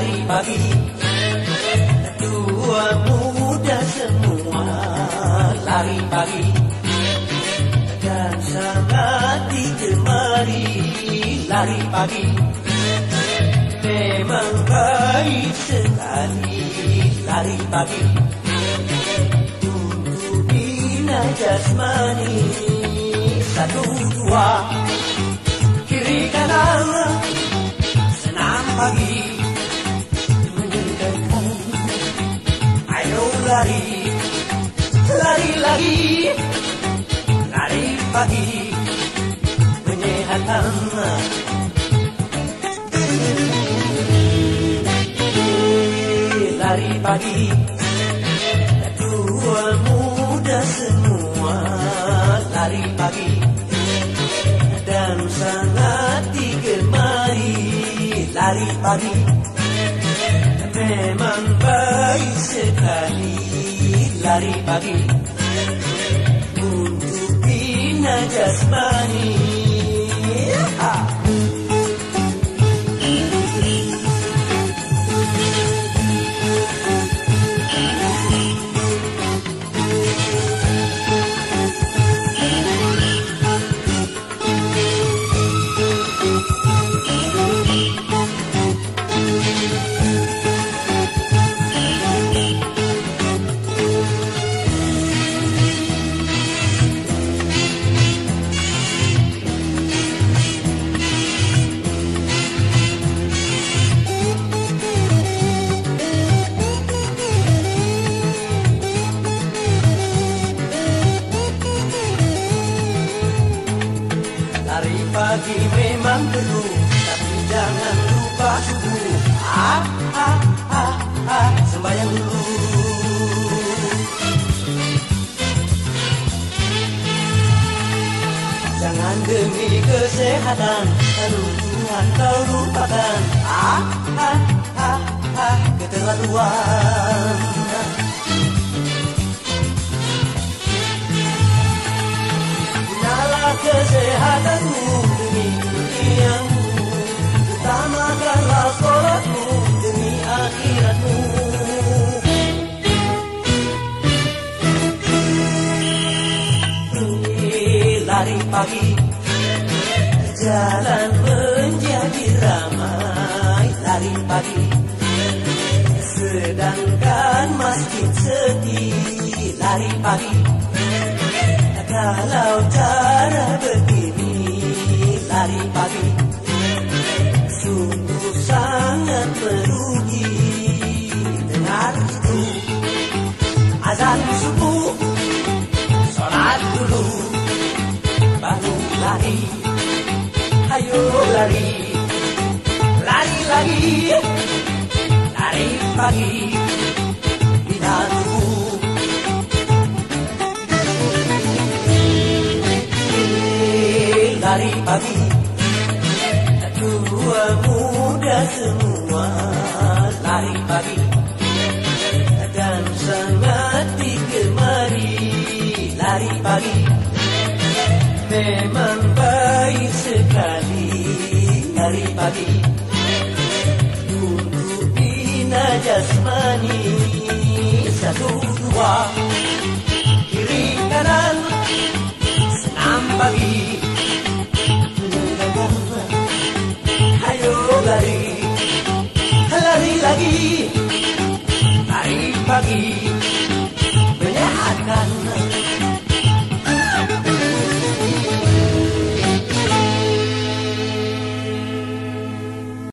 hari pagi dua muda semua lari pagi Dan sangat digemari lari pagi Memang baik sekali lari pagi untuk bina jasmani satu dua. Lari lari lagi lari pagi menyehatkan lari pagi tua muda semua. Lari pagi dan sangat digemari. Lari pagi memang baik sekali lari pagi untuk bina jasmani. Lari pagi memang perlu Tapi jangan lupa subuh Ah, ah, ah, ah Sembayang dulu. Jangan demi kesehatan Lalu Tuhan kau lupakan. Ah, ah, ah, ah Keterlaluan Lari pagi Jalan menjadi ramai Lari pagi. Sedangkan masjid sepi Lari pagi. Kalau cara begini lari pagi Azan subuh Sholat dulu Baru lari. Ayo lari Lari lagi Lari pagi. Lari pagi Tua muda semua Memang baik sekali. Lari pagi. Untuk bina jasmani Satu dua. Kiri kanan. Senam pagi. Ayo lari. Lari lagi. Lari pagi